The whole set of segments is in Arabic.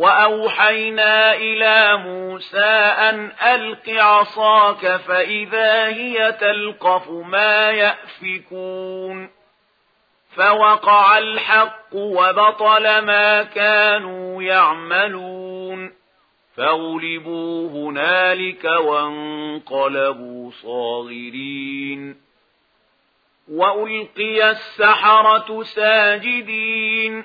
وأوحينا إلى موسى أن ألق عصاك فإذا هي تلقف ما يأفكون فوقع الحق وبطل ما كانوا يعملون فاغلبوا هنالك وانقلبوا صاغرين وألقي السحرة ساجدين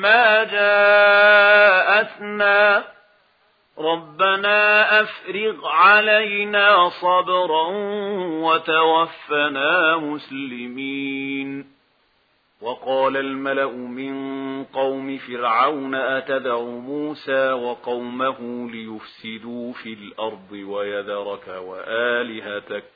ما جاءتنا ربنا أفرغ علينا صبرا وتوفنا مسلمين وقال الملأ من قوم فرعون أتدع موسى وقومه ليفسدوا في الأرض ويذرك وآلهتك